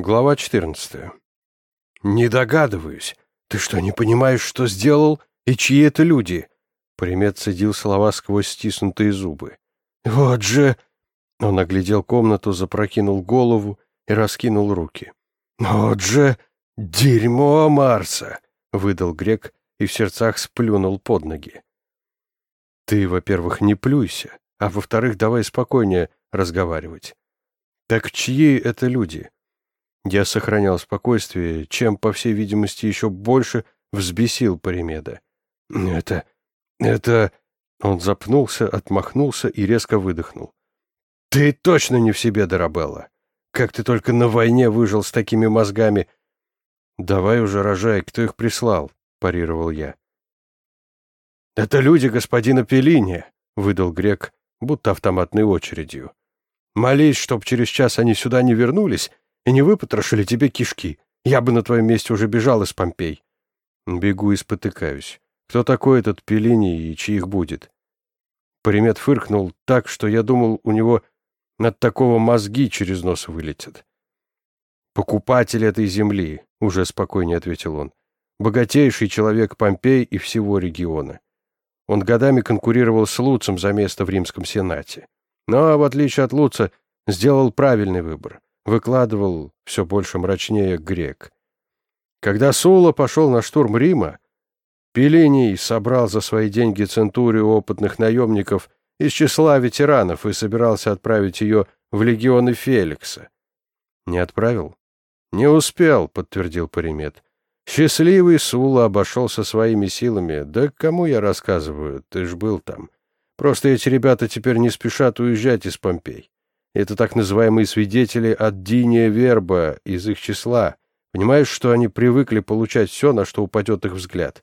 Глава 14. «Не догадываюсь. Ты что, не понимаешь, что сделал? И чьи это люди?» Примет цедил слова сквозь стиснутые зубы. «Вот же...» Он оглядел комнату, запрокинул голову и раскинул руки. «Вот же... дерьмо Марса!» — выдал грек и в сердцах сплюнул под ноги. «Ты, во-первых, не плюйся, а во-вторых, давай спокойнее разговаривать. Так чьи это люди?» Я сохранял спокойствие, чем, по всей видимости, еще больше взбесил Паримеда. «Это... это...» Он запнулся, отмахнулся и резко выдохнул. «Ты точно не в себе, Дарабелла! Как ты только на войне выжил с такими мозгами!» «Давай уже рожай, кто их прислал?» — парировал я. «Это люди господина Пеллини», — выдал грек, будто автоматной очередью. «Молись, чтоб через час они сюда не вернулись и не выпотрошили тебе кишки. Я бы на твоем месте уже бежал из Помпей». Бегу и спотыкаюсь. Кто такой этот Пеллини и чьих будет? Примет фыркнул так, что я думал, у него от такого мозги через нос вылетят. «Покупатель этой земли», — уже спокойнее ответил он. «Богатейший человек Помпей и всего региона. Он годами конкурировал с Луцем за место в Римском Сенате. Но, в отличие от Луца, сделал правильный выбор. Выкладывал все больше мрачнее грек. Когда Сула пошел на штурм Рима, Пелиний собрал за свои деньги центурию опытных наемников из числа ветеранов и собирался отправить ее в легионы Феликса. Не отправил? Не успел, подтвердил Паримет. Счастливый Сула обошелся своими силами. Да кому я рассказываю, ты ж был там. Просто эти ребята теперь не спешат уезжать из Помпей. Это так называемые свидетели от Диния Верба из их числа. Понимаешь, что они привыкли получать все, на что упадет их взгляд.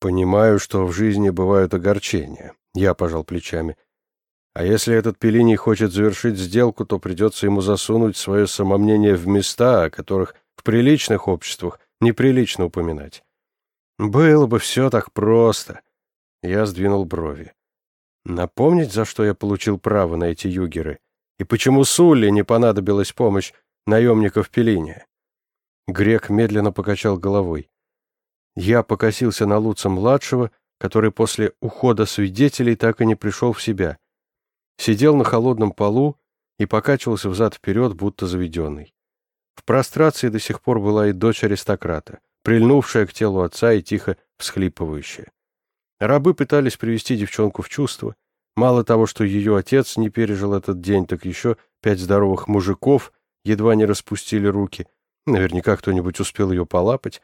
Понимаю, что в жизни бывают огорчения. Я пожал плечами. А если этот Пелиний хочет завершить сделку, то придется ему засунуть свое самомнение в места, о которых в приличных обществах неприлично упоминать. Было бы все так просто. Я сдвинул брови. Напомнить, за что я получил право на эти югеры? И почему Сулли не понадобилась помощь наемников Пелиния? Грек медленно покачал головой. Я покосился на Луца-младшего, который после ухода свидетелей так и не пришел в себя. Сидел на холодном полу и покачивался взад-вперед, будто заведенный. В прострации до сих пор была и дочь аристократа, прильнувшая к телу отца и тихо всхлипывающая. Рабы пытались привести девчонку в чувство. Мало того, что ее отец не пережил этот день, так еще пять здоровых мужиков едва не распустили руки. Наверняка кто-нибудь успел ее полапать.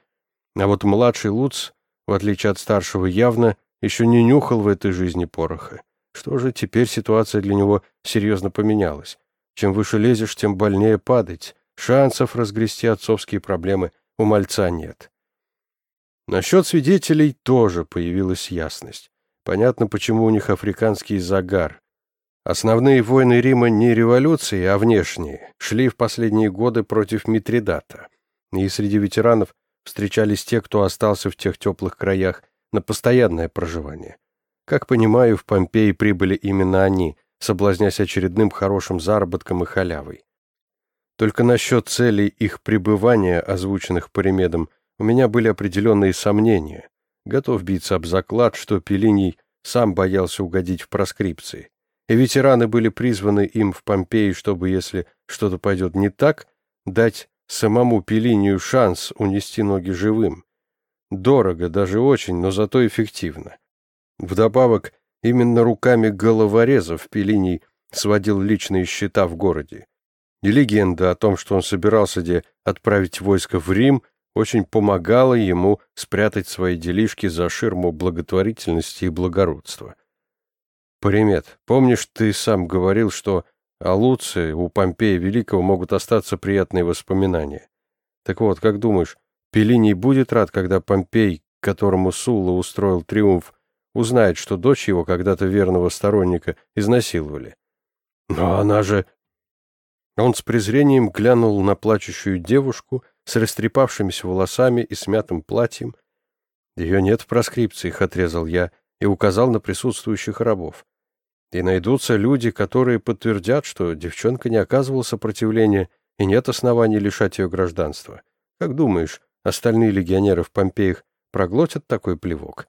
А вот младший Луц, в отличие от старшего, явно еще не нюхал в этой жизни пороха. Что же, теперь ситуация для него серьезно поменялась. Чем выше лезешь, тем больнее падать. Шансов разгрести отцовские проблемы у мальца нет. Насчет свидетелей тоже появилась ясность. Понятно, почему у них африканский загар. Основные войны Рима не революции, а внешние, шли в последние годы против Митридата. И среди ветеранов встречались те, кто остался в тех теплых краях на постоянное проживание. Как понимаю, в Помпеи прибыли именно они, соблазнясь очередным хорошим заработком и халявой. Только насчет целей их пребывания, озвученных Паримедом, у меня были определенные сомнения. Готов биться об заклад, что Пелиний сам боялся угодить в проскрипции. И ветераны были призваны им в Помпеи, чтобы, если что-то пойдет не так, дать самому Пелинию шанс унести ноги живым. Дорого, даже очень, но зато эффективно. Вдобавок, именно руками головорезов Пелиний сводил личные счета в городе. И легенда о том, что он собирался где отправить войско в Рим, очень помогала ему спрятать свои делишки за ширму благотворительности и благородства. Примет, помнишь, ты сам говорил, что о Луце у Помпея Великого могут остаться приятные воспоминания. Так вот, как думаешь, Пелиний будет рад, когда Помпей, которому Сула устроил триумф, узнает, что дочь его, когда-то верного сторонника, изнасиловали? Но она же... Он с презрением глянул на плачущую девушку с растрепавшимися волосами и смятым платьем. Ее нет в проскрипциях, отрезал я и указал на присутствующих рабов. И найдутся люди, которые подтвердят, что девчонка не оказывала сопротивления и нет оснований лишать ее гражданства. Как думаешь, остальные легионеры в Помпеях проглотят такой плевок?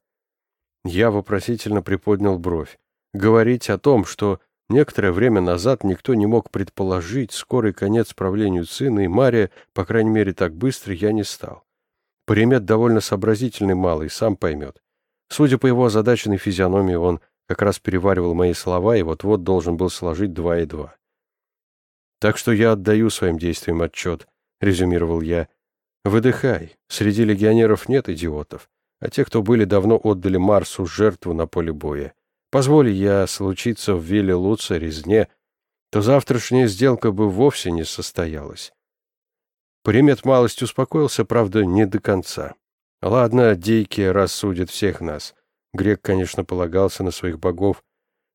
Я вопросительно приподнял бровь. Говорить о том, что некоторое время назад никто не мог предположить скорый конец правлению сына и Мария, по крайней мере так быстро, я не стал. Паримет довольно сообразительный малый, сам поймет. Судя по его озадаченной физиономии, он как раз переваривал мои слова и вот-вот должен был сложить два и два. «Так что я отдаю своим действиям отчет», — резюмировал я. «Выдыхай. Среди легионеров нет идиотов, а те, кто были, давно отдали Марсу жертву на поле боя. Позволь я случиться в Вилле Луца резне, то завтрашняя сделка бы вовсе не состоялась». Примет малость успокоился, правда, не до конца. «Ладно, дикие рассудят всех нас». Грек, конечно, полагался на своих богов.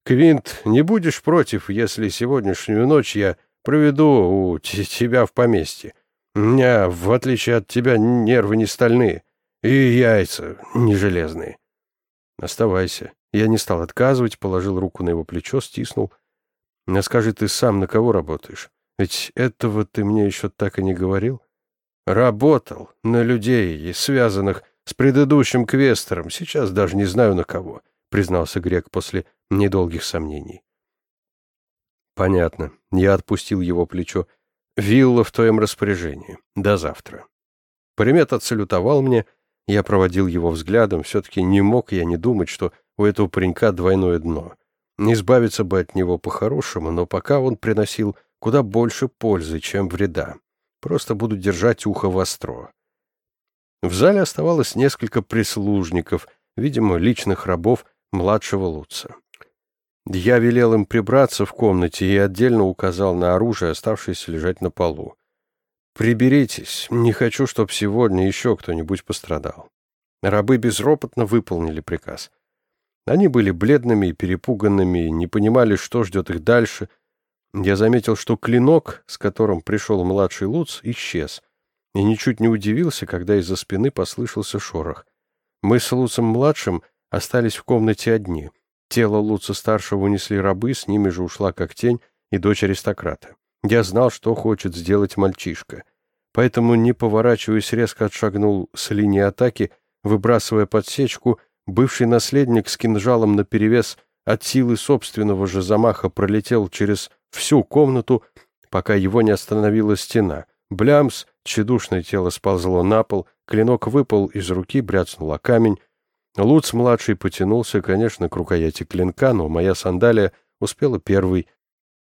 «Квинт, не будешь против, если сегодняшнюю ночь я Проведу у тебя в поместье. У меня, в отличие от тебя, нервы не стальные. И яйца не железные. Оставайся. Я не стал отказывать, положил руку на его плечо, стиснул. А скажи, ты сам на кого работаешь? Ведь этого ты мне еще так и не говорил. Работал на людей, связанных с предыдущим квестером. Сейчас даже не знаю на кого, признался Грек после недолгих сомнений. «Понятно. Я отпустил его плечо. Вилла в твоем распоряжении. До завтра». Примет отсалютовал мне. Я проводил его взглядом. Все-таки не мог я не думать, что у этого паренька двойное дно. Не избавиться бы от него по-хорошему, но пока он приносил куда больше пользы, чем вреда. Просто буду держать ухо востро. В зале оставалось несколько прислужников, видимо, личных рабов младшего Луца. Я велел им прибраться в комнате и отдельно указал на оружие, оставшееся лежать на полу. «Приберитесь, не хочу, чтобы сегодня еще кто-нибудь пострадал». Рабы безропотно выполнили приказ. Они были бледными и перепуганными, не понимали, что ждет их дальше. Я заметил, что клинок, с которым пришел младший Луц, исчез, и ничуть не удивился, когда из-за спины послышался шорох. Мы с Луцем-младшим остались в комнате одни — Тело Луца-старшего унесли рабы, с ними же ушла как тень и дочь аристократа. Я знал, что хочет сделать мальчишка. Поэтому, не поворачиваясь, резко отшагнул с линии атаки, выбрасывая подсечку, бывший наследник с кинжалом наперевес от силы собственного же замаха пролетел через всю комнату, пока его не остановила стена. Блямс, тщедушное тело сползло на пол, клинок выпал из руки, бряцнула камень, Луц-младший потянулся, конечно, к рукояти клинка, но моя сандалия успела первой.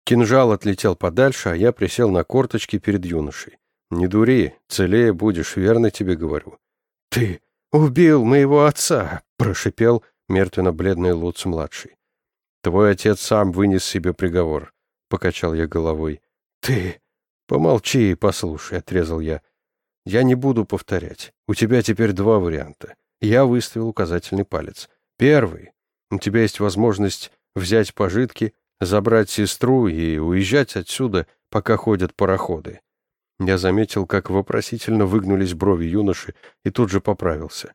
Кинжал отлетел подальше, а я присел на корточки перед юношей. «Не дури, целее будешь, верно тебе говорю». «Ты убил моего отца!» — прошипел мертвенно-бледный Луц-младший. «Твой отец сам вынес себе приговор», — покачал я головой. «Ты...» «Помолчи и послушай», — отрезал я. «Я не буду повторять. У тебя теперь два варианта. Я выставил указательный палец. Первый. У тебя есть возможность взять пожитки, забрать сестру и уезжать отсюда, пока ходят пароходы. Я заметил, как вопросительно выгнулись брови юноши, и тут же поправился.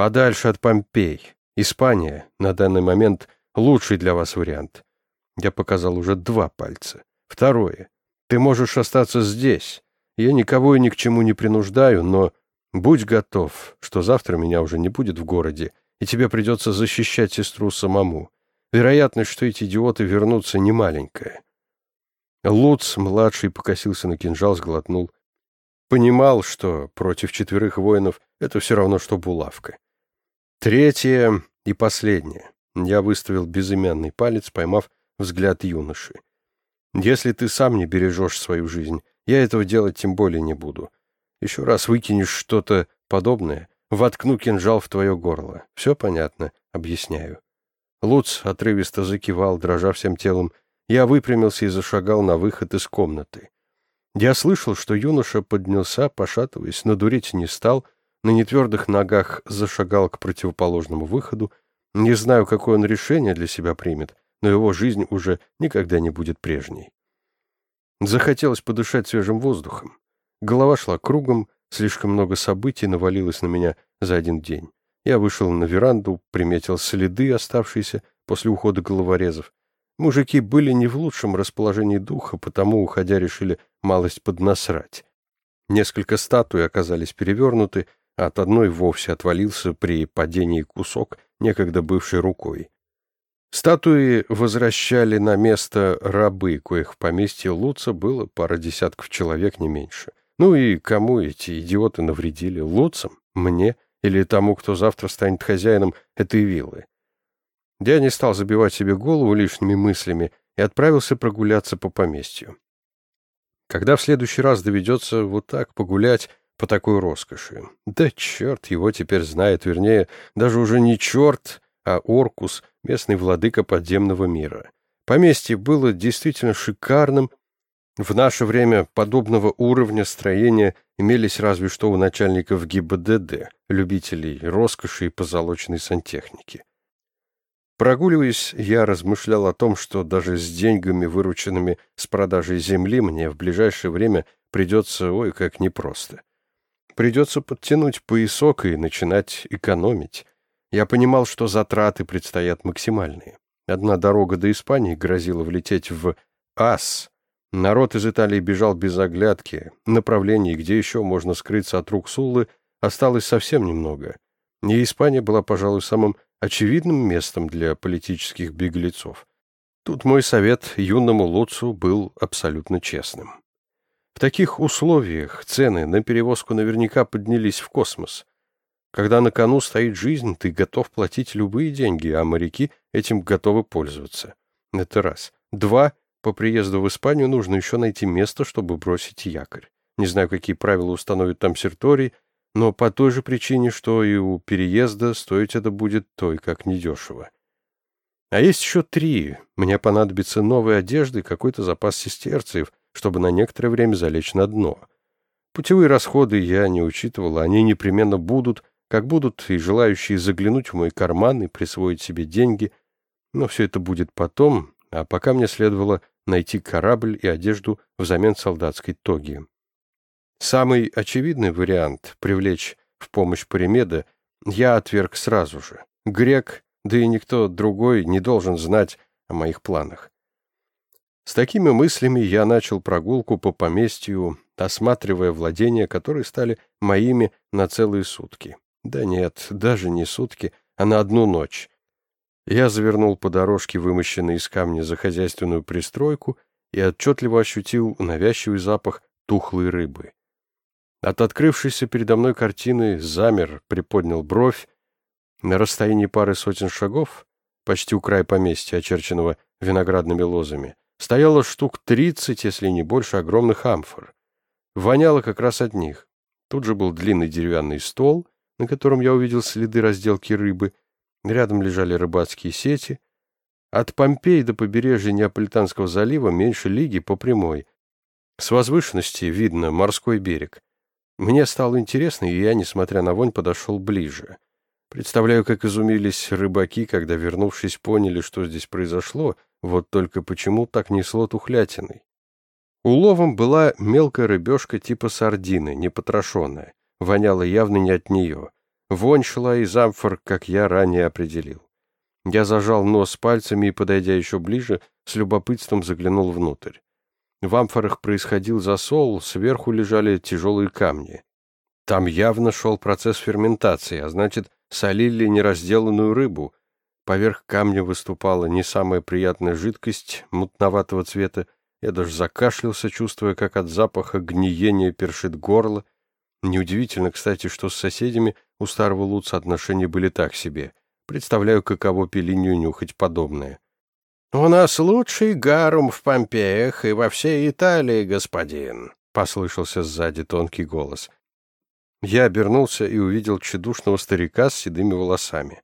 Подальше от Помпей. Испания на данный момент лучший для вас вариант. Я показал уже два пальца. Второе. Ты можешь остаться здесь. Я никого и ни к чему не принуждаю, но Будь готов, что завтра меня уже не будет в городе, и тебе придется защищать сестру самому. Вероятность, что эти идиоты вернутся, немаленькая. Луц, младший, покосился на кинжал, сглотнул. Понимал, что против четверых воинов это все равно, что булавка. Третье и последнее. Я выставил безымянный палец, поймав взгляд юноши. Если ты сам не бережешь свою жизнь, я этого делать тем более не буду. Еще раз выкинешь что-то подобное, воткну кинжал в твое горло. Все понятно, объясняю. Луц отрывисто закивал, дрожа всем телом. Я выпрямился и зашагал на выход из комнаты. Я слышал, что юноша поднялся, пошатываясь, но дурить не стал, на нетвердых ногах зашагал к противоположному выходу. Не знаю, какое он решение для себя примет, но его жизнь уже никогда не будет прежней. Захотелось подышать свежим воздухом. Голова шла кругом, слишком много событий навалилось на меня за один день. Я вышел на веранду, приметил следы, оставшиеся после ухода головорезов. Мужики были не в лучшем расположении духа, потому, уходя, решили малость поднасрать. Несколько статуй оказались перевернуты, от одной вовсе отвалился при падении кусок, некогда бывшей рукой. Статуи возвращали на место рабы, коих в поместье Луца было пара десятков человек, не меньше. Ну и кому эти идиоты навредили? Луцам? Мне? Или тому, кто завтра станет хозяином этой виллы? Я не стал забивать себе голову лишними мыслями и отправился прогуляться по поместью. Когда в следующий раз доведется вот так погулять по такой роскоши? Да черт его теперь знает, вернее, даже уже не черт, а Оркус, местный владыка подземного мира. Поместье было действительно шикарным. В наше время подобного уровня строения имелись разве что у начальников ГИБДД, любителей роскоши и позолоченной сантехники. Прогуливаясь, я размышлял о том, что даже с деньгами, вырученными с продажей земли, мне в ближайшее время придется, ой, как непросто. Придется подтянуть поясок и начинать экономить. Я понимал, что затраты предстоят максимальные. Одна дорога до Испании грозила влететь в ас. Народ из Италии бежал без оглядки. Направлений, где еще можно скрыться от рук Суллы, осталось совсем немного. И Испания была, пожалуй, самым очевидным местом для политических беглецов. Тут мой совет юному Луцу был абсолютно честным. В таких условиях цены на перевозку наверняка поднялись в космос. Когда на кону стоит жизнь, ты готов платить любые деньги, а моряки этим готовы пользоваться. Это раз. Два. По приезду в Испанию нужно еще найти место, чтобы бросить якорь. Не знаю, какие правила установят там серторий, но по той же причине, что и у переезда стоить это будет той как недешево. А есть еще три. Мне понадобится новая одежда и какой-то запас сестерцев, чтобы на некоторое время залечь на дно. Путевые расходы я не учитывал, они непременно будут, как будут и желающие заглянуть в мой карман и присвоить себе деньги, но все это будет потом, а пока мне следовало найти корабль и одежду взамен солдатской тоги. Самый очевидный вариант — привлечь в помощь Паримеда — я отверг сразу же. Грек, да и никто другой не должен знать о моих планах. С такими мыслями я начал прогулку по поместью, осматривая владения, которые стали моими на целые сутки. Да нет, даже не сутки, а на одну ночь. Я завернул по дорожке, вымощенной из камня за хозяйственную пристройку, и отчетливо ощутил навязчивый запах тухлой рыбы. От открывшейся передо мной картины замер, приподнял бровь. На расстоянии пары сотен шагов, почти у края поместья, очерченного виноградными лозами, стояло штук тридцать, если не больше, огромных амфор. Воняло как раз от них. Тут же был длинный деревянный стол, на котором я увидел следы разделки рыбы. Рядом лежали рыбацкие сети. От Помпеи до побережья Неаполитанского залива меньше лиги по прямой. С возвышенности видно морской берег. Мне стало интересно, и я, несмотря на вонь, подошел ближе. Представляю, как изумились рыбаки, когда, вернувшись, поняли, что здесь произошло, вот только почему так несло тухлятиной. Уловом была мелкая рыбешка типа сардины, непотрошенная. Воняла явно не от нее. Вонь шла из амфор, как я ранее определил. Я зажал нос пальцами и, подойдя еще ближе, с любопытством заглянул внутрь. В амфорах происходил засол, сверху лежали тяжелые камни. Там явно шел процесс ферментации, а значит, солили неразделанную рыбу. Поверх камня выступала не самая приятная жидкость, мутноватого цвета. Я даже закашлялся, чувствуя, как от запаха гниения першит горло. Неудивительно, кстати, что с соседями у старого Луца отношения были так себе. Представляю, каково Пелинью нюхать подобное. «У нас лучший гарум в Помпеях и во всей Италии, господин», — послышался сзади тонкий голос. Я обернулся и увидел тщедушного старика с седыми волосами.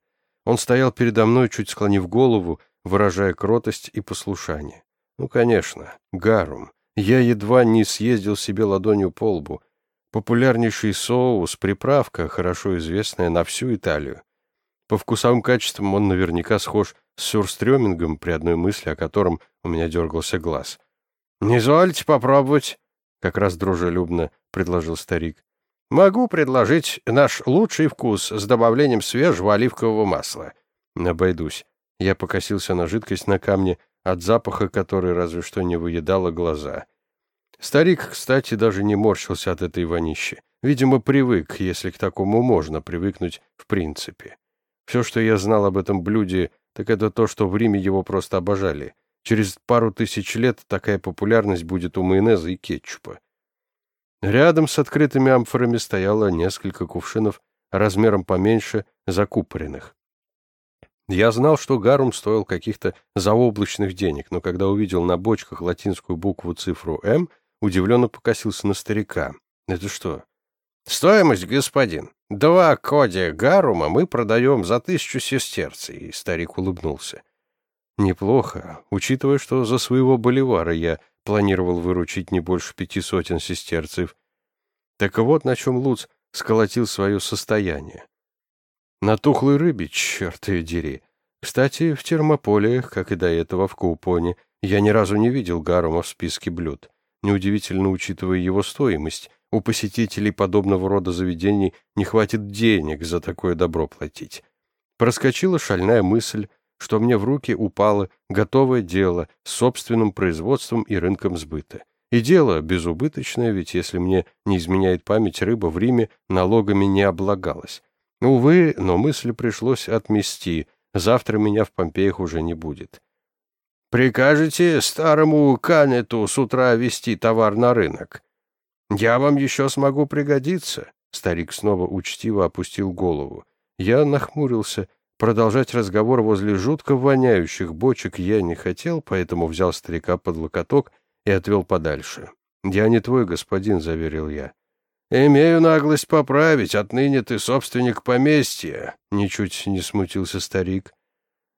Он стоял передо мной, чуть склонив голову, выражая кротость и послушание. Ну, конечно, гарум. Я едва не съездил себе ладонью по лбу. Популярнейший соус, приправка, хорошо известная на всю Италию. По вкусовым качествам он наверняка схож с сюрстрёмингом, при одной мысли о котором у меня дергался глаз. «Не извольте попробовать», — как раз дружелюбно предложил старик. «Могу предложить наш лучший вкус с добавлением свежего оливкового масла». «Обойдусь». Я покосился на жидкость на камне, от запаха которой разве что не выедало глаза. Старик, кстати, даже не морщился от этой вонищи. Видимо, привык, если к такому можно привыкнуть в принципе. Все, что я знал об этом блюде, так это то, что в Риме его просто обожали. Через пару тысяч лет такая популярность будет у майонеза и кетчупа. Рядом с открытыми амфорами стояло несколько кувшинов размером поменьше, закупоренных. Я знал, что гарум стоил каких-то заоблачных денег, но когда увидел на бочках латинскую букву цифру «М», удивленно покосился на старика. «Это что?» «Стоимость, господин. Два коди гарума мы продаем за тысячу сестерций», — старик улыбнулся. «Неплохо, учитывая, что за своего боливара я планировал выручить не больше пяти сотен сестерцев. Так вот на чем Луц сколотил свое состояние. На тухлой рыбе, черт ее дери. Кстати, в термополе, как и до этого в Каупоне, я ни разу не видел гарума в списке блюд. Неудивительно, учитывая его стоимость. У посетителей подобного рода заведений не хватит денег за такое добро платить. Проскочила шальная мысль, что мне в руки упало готовое дело с собственным производством и рынком сбыта. И дело безубыточное, ведь если мне не изменяет память, рыба в Риме налогами не облагалась. Увы, но мысль пришлось отмести. Завтра меня в Помпеях уже не будет. «Прикажете старому Канету с утра вести товар на рынок? Я вам еще смогу пригодиться?» Старик снова учтиво опустил голову. Я нахмурился. Продолжать разговор возле жутко воняющих бочек я не хотел, поэтому взял старика под локоток и отвел подальше. «Я не твой господин», — заверил я. «Имею наглость поправить, отныне ты собственник поместья», — ничуть не смутился старик.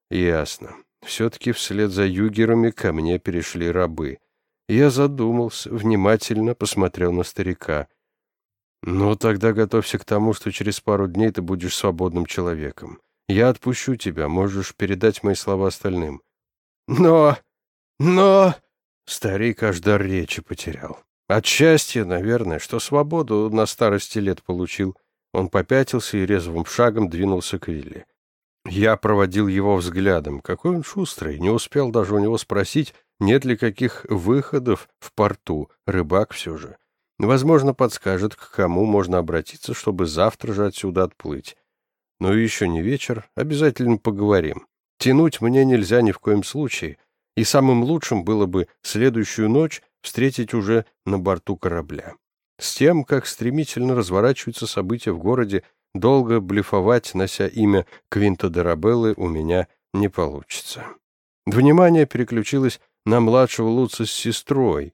«Ясно. Все-таки вслед за югерами ко мне перешли рабы. Я задумался, внимательно посмотрел на старика. «Ну, тогда готовься к тому, что через пару дней ты будешь свободным человеком. Я отпущу тебя, можешь передать мои слова остальным». «Но... но...» Старик аж дар речи потерял. От счастья, наверное, что свободу на старости лет получил. Он попятился и резвым шагом двинулся к Вилли. Я проводил его взглядом. Какой он шустрый. Не успел даже у него спросить, нет ли каких выходов в порту. Рыбак все же. Возможно, подскажет, к кому можно обратиться, чтобы завтра же отсюда отплыть. Но еще не вечер, обязательно поговорим. Тянуть мне нельзя ни в коем случае, и самым лучшим было бы следующую ночь встретить уже на борту корабля. С тем, как стремительно разворачиваются события в городе, долго блефовать, нося имя Квинта Дорабеллы, у меня не получится. Внимание переключилось на младшего Луца с сестрой.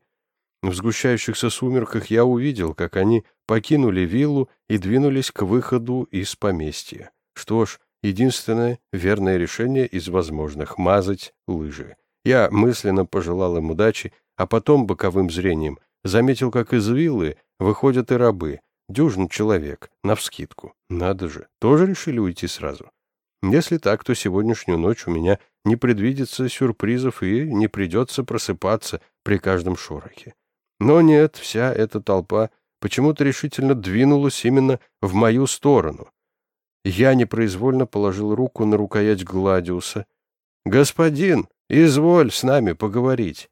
В сгущающихся сумерках я увидел, как они покинули виллу и двинулись к выходу из поместья. Что ж, единственное верное решение из возможных — мазать лыжи. Я мысленно пожелал им удачи а потом боковым зрением заметил, как из виллы выходят и рабы, дюжин человек, навскидку. Надо же, тоже решили уйти сразу. Если так, то сегодняшнюю ночь у меня не предвидится сюрпризов и не придется просыпаться при каждом шорохе. Но нет, вся эта толпа почему-то решительно двинулась именно в мою сторону. Я непроизвольно положил руку на рукоять Гладиуса. «Господин, изволь с нами поговорить».